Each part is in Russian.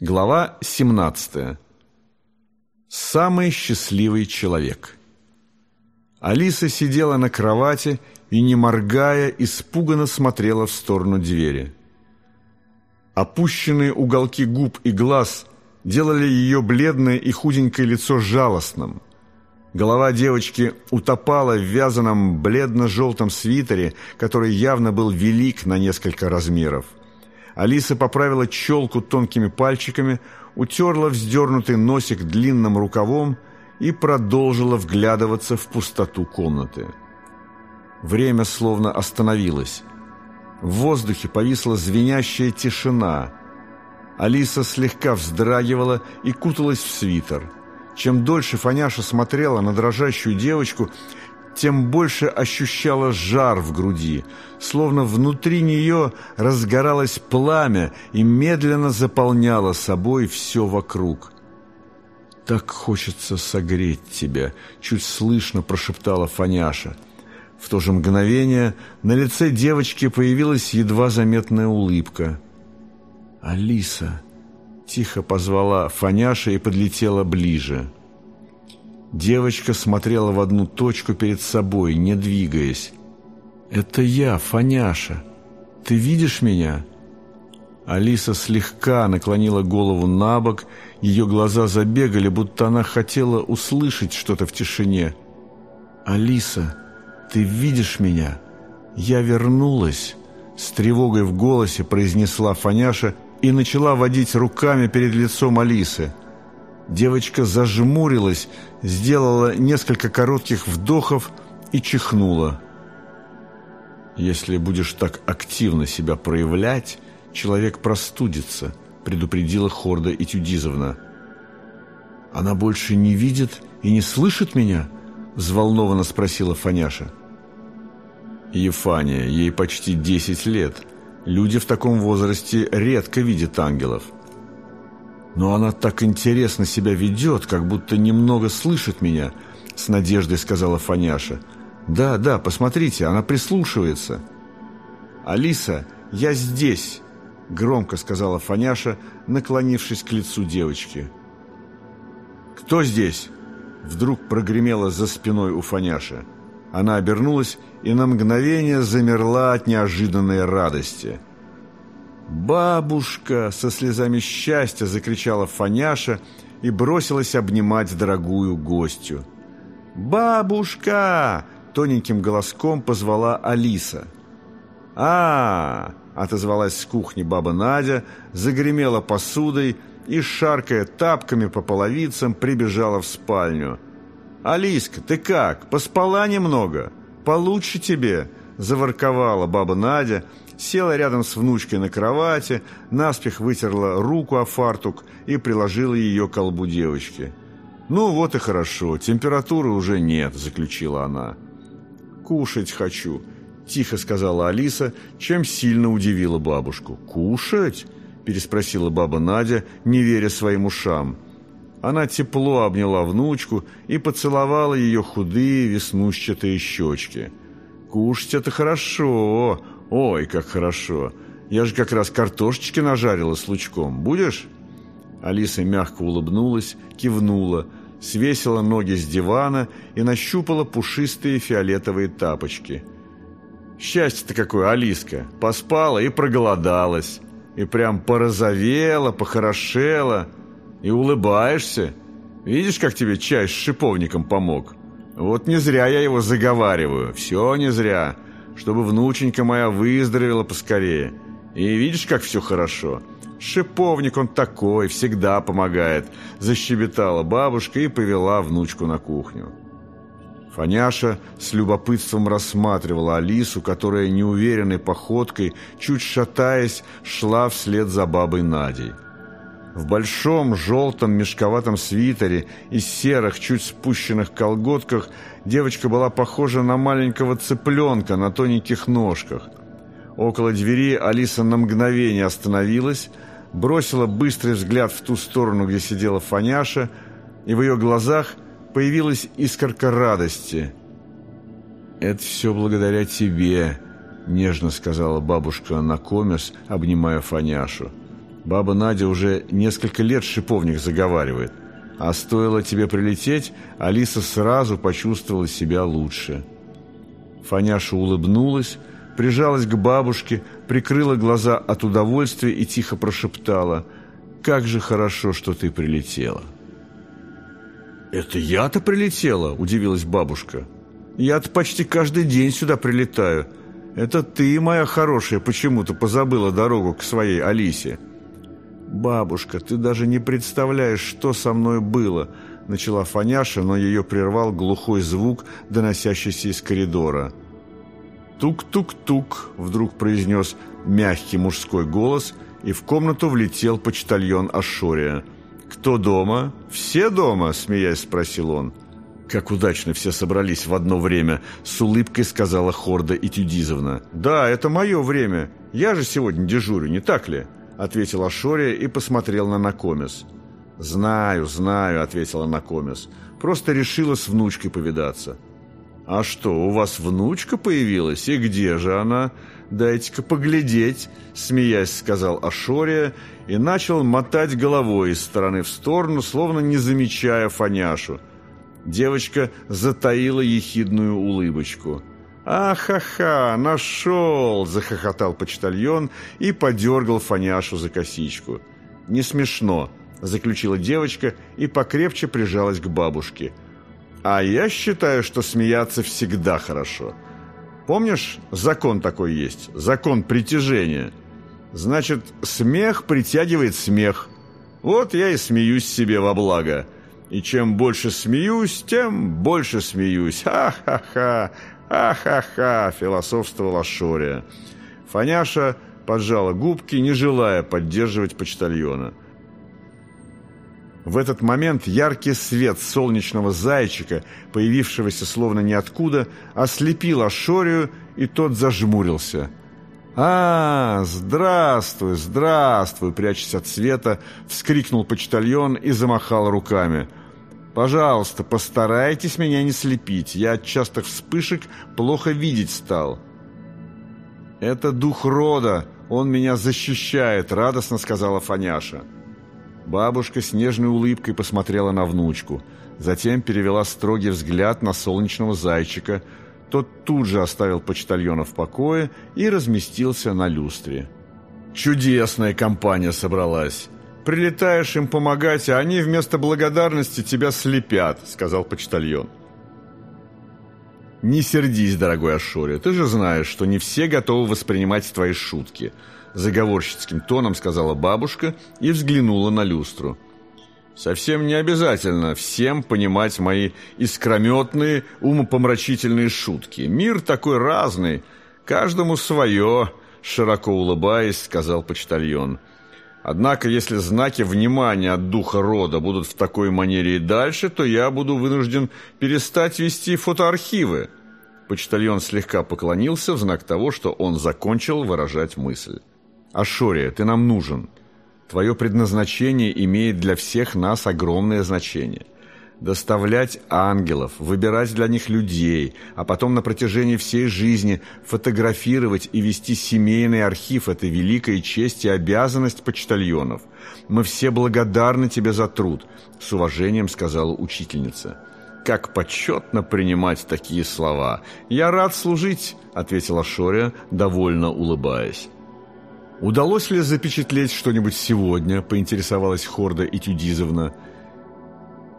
Глава 17. Самый счастливый человек. Алиса сидела на кровати и, не моргая, испуганно смотрела в сторону двери. Опущенные уголки губ и глаз делали ее бледное и худенькое лицо жалостным. Голова девочки утопала в вязаном бледно-желтом свитере, который явно был велик на несколько размеров. Алиса поправила челку тонкими пальчиками, утерла вздернутый носик длинным рукавом и продолжила вглядываться в пустоту комнаты. Время словно остановилось. В воздухе повисла звенящая тишина. Алиса слегка вздрагивала и куталась в свитер. Чем дольше Фаняша смотрела на дрожащую девочку, тем больше ощущала жар в груди, словно внутри нее разгоралось пламя и медленно заполняло собой все вокруг. «Так хочется согреть тебя», — чуть слышно прошептала Фаняша. В то же мгновение на лице девочки появилась едва заметная улыбка. «Алиса!» — тихо позвала Фаняша и подлетела ближе. Девочка смотрела в одну точку перед собой, не двигаясь. «Это я, Фаняша. Ты видишь меня?» Алиса слегка наклонила голову на бок, ее глаза забегали, будто она хотела услышать что-то в тишине. «Алиса, ты видишь меня? Я вернулась!» С тревогой в голосе произнесла Фаняша и начала водить руками перед лицом Алисы. Девочка зажмурилась, сделала несколько коротких вдохов и чихнула. «Если будешь так активно себя проявлять, человек простудится», предупредила Хорда Этюдизовна. «Она больше не видит и не слышит меня?» взволнованно спросила Фаняша. «Ефания, ей почти десять лет. Люди в таком возрасте редко видят ангелов». Но она так интересно себя ведет, как будто немного слышит меня, с надеждой сказала Фаняша. Да, да, посмотрите, она прислушивается. Алиса, я здесь, громко сказала Фаняша, наклонившись к лицу девочки. Кто здесь? Вдруг прогремело за спиной у Фаняши. Она обернулась и на мгновение замерла от неожиданной радости – «Бабушка!» — со слезами счастья закричала Фаняша и бросилась обнимать дорогую гостью. «Бабушка!» — тоненьким голоском позвала Алиса. а, -а, -а отозвалась с кухни баба Надя, загремела посудой и, шаркая тапками по половицам, прибежала в спальню. «Алиска, ты как? Поспала немного? Получше тебе?» — заворковала баба Надя — села рядом с внучкой на кровати, наспех вытерла руку о фартук и приложила ее к колбу девочки. «Ну вот и хорошо, температуры уже нет», — заключила она. «Кушать хочу», — тихо сказала Алиса, чем сильно удивила бабушку. «Кушать?» — переспросила баба Надя, не веря своим ушам. Она тепло обняла внучку и поцеловала ее худые веснущатые щечки. «Кушать это хорошо, «Ой, как хорошо! Я же как раз картошечки нажарила с лучком. Будешь?» Алиса мягко улыбнулась, кивнула, свесила ноги с дивана и нащупала пушистые фиолетовые тапочки. «Счастье-то какое, Алиска! Поспала и проголодалась, и прям порозовела, похорошела, и улыбаешься. Видишь, как тебе чай с шиповником помог? Вот не зря я его заговариваю, все не зря» чтобы внученька моя выздоровела поскорее. И видишь, как все хорошо. Шиповник он такой, всегда помогает», – защебетала бабушка и повела внучку на кухню. Фаняша с любопытством рассматривала Алису, которая неуверенной походкой, чуть шатаясь, шла вслед за бабой Надей. В большом желтом мешковатом свитере и серых, чуть спущенных колготках девочка была похожа на маленького цыпленка на тоненьких ножках. Около двери Алиса на мгновение остановилась, бросила быстрый взгляд в ту сторону, где сидела Фаняша, и в ее глазах появилась искорка радости. «Это все благодаря тебе», — нежно сказала бабушка Накомес, обнимая Фаняшу. Баба Надя уже несколько лет шиповник заговаривает. А стоило тебе прилететь, Алиса сразу почувствовала себя лучше. Фаняша улыбнулась, прижалась к бабушке, прикрыла глаза от удовольствия и тихо прошептала «Как же хорошо, что ты прилетела!» «Это я-то прилетела?» – удивилась бабушка. «Я-то почти каждый день сюда прилетаю. Это ты, моя хорошая, почему-то позабыла дорогу к своей Алисе». «Бабушка, ты даже не представляешь, что со мной было!» Начала Фаняша, но ее прервал глухой звук, доносящийся из коридора. «Тук-тук-тук!» — вдруг произнес мягкий мужской голос, и в комнату влетел почтальон Ашория. «Кто дома?» «Все дома?» — смеясь спросил он. «Как удачно все собрались в одно время!» — с улыбкой сказала Хорда Этюдизовна. «Да, это мое время. Я же сегодня дежурю, не так ли?» Ответил Ашория и посмотрел на Накомес. «Знаю, знаю», — ответила Накомес. «Просто решила с внучкой повидаться». «А что, у вас внучка появилась? И где же она? Дайте-ка поглядеть», — смеясь сказал Ашория и начал мотать головой из стороны в сторону, словно не замечая Фаняшу. Девочка затаила ехидную улыбочку. «Ахаха, нашел!» – захохотал почтальон и подергал Фаняшу за косичку. «Не смешно», – заключила девочка и покрепче прижалась к бабушке. «А я считаю, что смеяться всегда хорошо. Помнишь, закон такой есть, закон притяжения. Значит, смех притягивает смех. Вот я и смеюсь себе во благо. И чем больше смеюсь, тем больше смеюсь. Ха-ха-ха! «Ха-ха-ха!» – философствовала Шория. Фаняша поджала губки, не желая поддерживать почтальона. В этот момент яркий свет солнечного зайчика, появившегося словно ниоткуда, ослепил Ашорию, и тот зажмурился. «А, здравствуй, здравствуй!» Прячась от света, вскрикнул почтальон и замахал руками – Пожалуйста, постарайтесь меня не слепить. Я от частых вспышек плохо видеть стал. Это дух рода, он меня защищает, радостно сказала Фаняша. Бабушка с нежной улыбкой посмотрела на внучку, затем перевела строгий взгляд на солнечного зайчика. Тот тут же оставил почтальона в покое и разместился на люстре. Чудесная компания собралась. Прилетаешь им помогать, а они вместо благодарности тебя слепят», — сказал почтальон. «Не сердись, дорогой Ашори, ты же знаешь, что не все готовы воспринимать твои шутки», — заговорщицким тоном сказала бабушка и взглянула на люстру. «Совсем не обязательно всем понимать мои искрометные, умопомрачительные шутки. Мир такой разный, каждому свое», — широко улыбаясь, сказал почтальон. Однако, если знаки внимания от духа рода будут в такой манере и дальше, то я буду вынужден перестать вести фотоархивы». Почтальон слегка поклонился в знак того, что он закончил выражать мысль. «Ашория, ты нам нужен. Твое предназначение имеет для всех нас огромное значение» доставлять ангелов, выбирать для них людей, а потом на протяжении всей жизни фотографировать и вести семейный архив – это великая честь и обязанность почтальонов. Мы все благодарны тебе за труд, с уважением сказала учительница. Как почетно принимать такие слова. Я рад служить, ответила Шория, довольно улыбаясь. «Удалось ли запечатлеть что-нибудь сегодня?» – поинтересовалась Хорда Этюдизовна –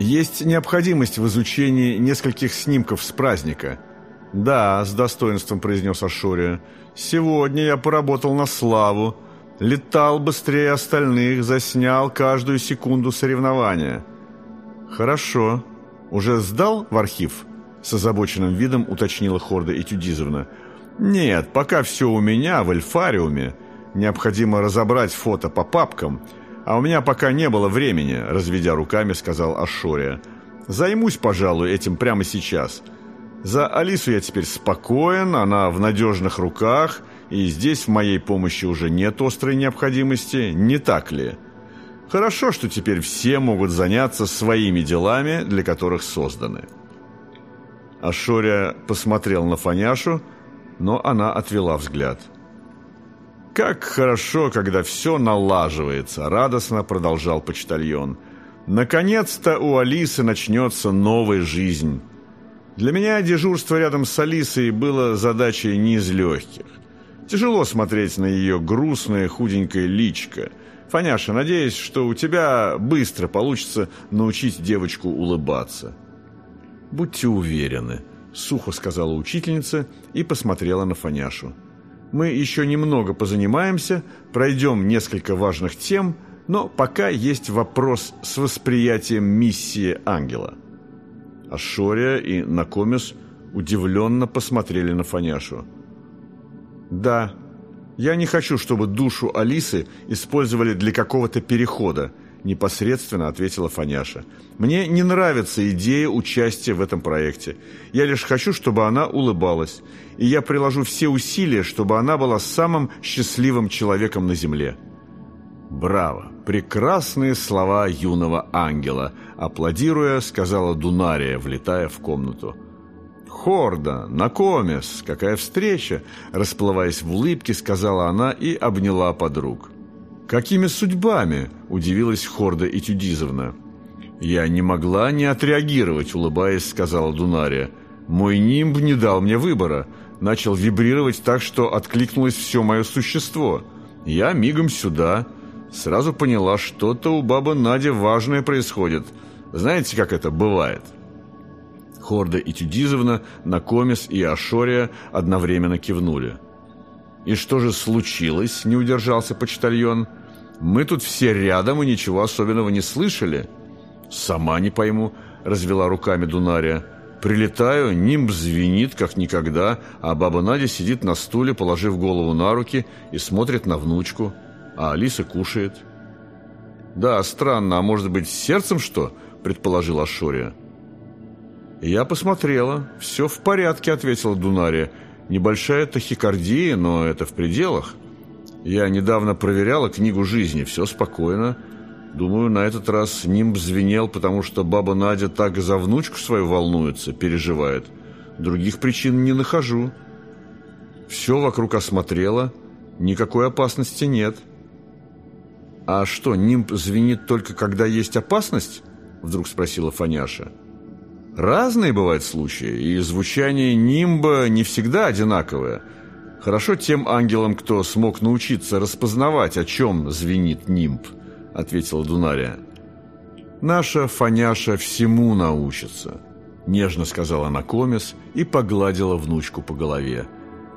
есть необходимость в изучении нескольких снимков с праздника. Да, с достоинством произнес Ашурия. Сегодня я поработал на славу. Летал быстрее остальных, заснял каждую секунду соревнования. Хорошо. Уже сдал в архив? С озабоченным видом уточнила Хорда Этюдизовна. Нет, пока все у меня в эльфариуме. Необходимо разобрать фото по папкам – «А у меня пока не было времени», — разведя руками, сказал Ашория. «Займусь, пожалуй, этим прямо сейчас. За Алису я теперь спокоен, она в надежных руках, и здесь в моей помощи уже нет острой необходимости, не так ли?» Хорошо, что теперь все могут заняться своими делами, для которых созданы. Ашория посмотрел на Фаняшу, но она отвела взгляд. «Как хорошо, когда все налаживается», — радостно продолжал почтальон. «Наконец-то у Алисы начнется новая жизнь». Для меня дежурство рядом с Алисой было задачей не из легких. Тяжело смотреть на ее грустное худенькое личко. Фаняша, надеюсь, что у тебя быстро получится научить девочку улыбаться. «Будьте уверены», — сухо сказала учительница и посмотрела на Фаняшу. «Мы еще немного позанимаемся, пройдем несколько важных тем, но пока есть вопрос с восприятием миссии ангела». Ашория и Накомис удивленно посмотрели на Фаняшу. «Да, я не хочу, чтобы душу Алисы использовали для какого-то перехода», непосредственно ответила Фаняша. «Мне не нравится идея участия в этом проекте. Я лишь хочу, чтобы она улыбалась. И я приложу все усилия, чтобы она была самым счастливым человеком на Земле». «Браво! Прекрасные слова юного ангела!» Аплодируя, сказала Дунария, влетая в комнату. «Хорда! Накомес! Какая встреча!» Расплываясь в улыбке, сказала она и обняла подруг. «Какими судьбами?» – удивилась Хорда Этюдизовна. «Я не могла не отреагировать», – улыбаясь, сказала Дунария. «Мой нимб не дал мне выбора. Начал вибрировать так, что откликнулось все мое существо. Я мигом сюда». Сразу поняла, что-то у бабы Нади важное происходит. Знаете, как это бывает? Хорда и Тюдизовна, Накомис и Ашория одновременно кивнули. «И что же случилось?» – не удержался почтальон. «Мы тут все рядом и ничего особенного не слышали». «Сама не пойму», – развела руками Дунария. «Прилетаю, нимб звенит, как никогда, а баба Надя сидит на стуле, положив голову на руки и смотрит на внучку» а Алиса кушает. «Да, странно, а может быть, сердцем что?» – предположила Шория. «Я посмотрела. Все в порядке», – ответила Дунария. «Небольшая тахикардия, но это в пределах. Я недавно проверяла книгу жизни. Все спокойно. Думаю, на этот раз нимб звенел, потому что баба Надя так за внучку свою волнуется, переживает. Других причин не нахожу. Все вокруг осмотрела. Никакой опасности нет». «А что, нимб звенит только когда есть опасность?» Вдруг спросила Фаняша. «Разные бывают случаи, и звучание нимба не всегда одинаковое. Хорошо тем ангелам, кто смог научиться распознавать, о чем звенит нимб», ответила Дунария. «Наша Фаняша всему научится», нежно сказала Накомис и погладила внучку по голове.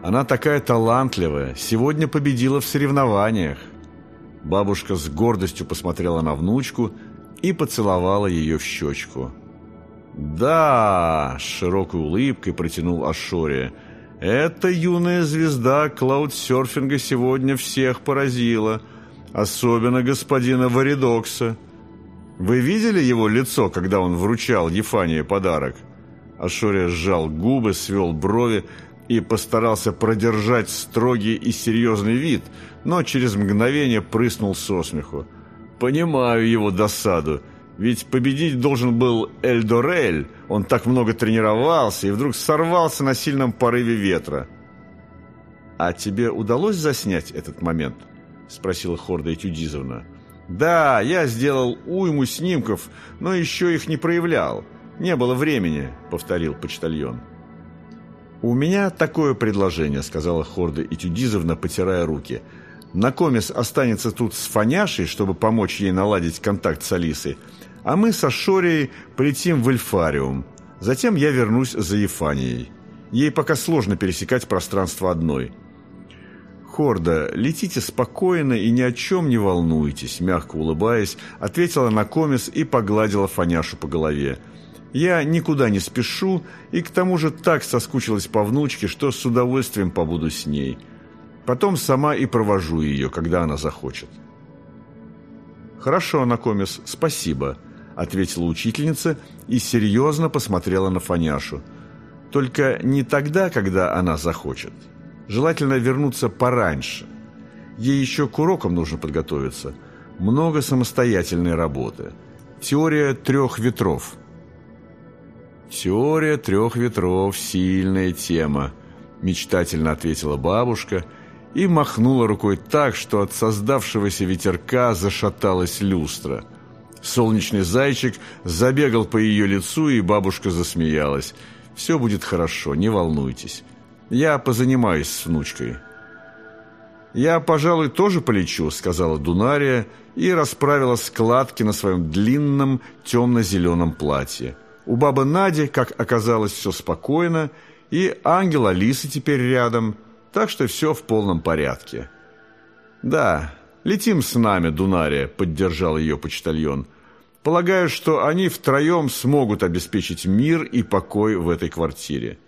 «Она такая талантливая, сегодня победила в соревнованиях». Бабушка с гордостью посмотрела на внучку и поцеловала ее в щечку. «Да!» – с широкой улыбкой протянул Ашори. «Эта юная звезда клаудсерфинга сегодня всех поразила, особенно господина Варидокса. Вы видели его лицо, когда он вручал Ефании подарок?» Ашори сжал губы, свел брови и постарался продержать строгий и серьезный вид, но через мгновение прыснул со смеху. «Понимаю его досаду, ведь победить должен был Эльдорель, он так много тренировался и вдруг сорвался на сильном порыве ветра». «А тебе удалось заснять этот момент?» – спросила Хорда Этюдизовна. «Да, я сделал уйму снимков, но еще их не проявлял. Не было времени», – повторил почтальон. «У меня такое предложение», — сказала Хорда Этюдизовна, потирая руки. «Накомис останется тут с Фаняшей, чтобы помочь ей наладить контакт с Алисой, а мы со Шорией полетим в Эльфариум. Затем я вернусь за Ефанией. Ей пока сложно пересекать пространство одной». «Хорда, летите спокойно и ни о чем не волнуйтесь», мягко улыбаясь, ответила Накомис и погладила Фаняшу по голове. Я никуда не спешу и к тому же так соскучилась по внучке, что с удовольствием побуду с ней. Потом сама и провожу ее, когда она захочет. «Хорошо, Накомис, спасибо», — ответила учительница и серьезно посмотрела на Фаняшу. «Только не тогда, когда она захочет. Желательно вернуться пораньше. Ей еще к урокам нужно подготовиться. Много самостоятельной работы. Теория трех ветров». «Теория трех ветров – сильная тема», – мечтательно ответила бабушка и махнула рукой так, что от создавшегося ветерка зашаталась люстра. Солнечный зайчик забегал по ее лицу, и бабушка засмеялась. «Все будет хорошо, не волнуйтесь. Я позанимаюсь с внучкой». «Я, пожалуй, тоже полечу», — сказала Дунария и расправила складки на своем длинном темно-зеленом платье. У бабы Нади, как оказалось, все спокойно, и ангел Алисы теперь рядом, так что все в полном порядке. «Да, летим с нами, Дунария», — поддержал ее почтальон. «Полагаю, что они втроем смогут обеспечить мир и покой в этой квартире».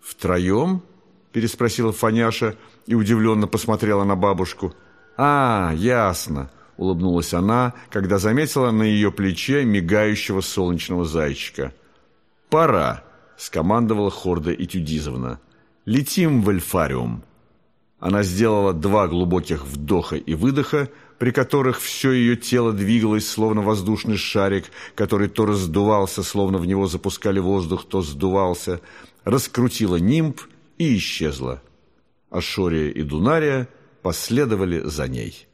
«Втроем?» – переспросила Фаняша и удивленно посмотрела на бабушку. «А, ясно», – улыбнулась она, когда заметила на ее плече мигающего солнечного зайчика. «Пора», – скомандовала Хорда Этюдизовна. «Летим в Эльфариум». Она сделала два глубоких вдоха и выдоха, при которых все ее тело двигалось, словно воздушный шарик, который то раздувался, словно в него запускали воздух, то сдувался, раскрутила нимб и исчезла. Ашория и Дунария последовали за ней.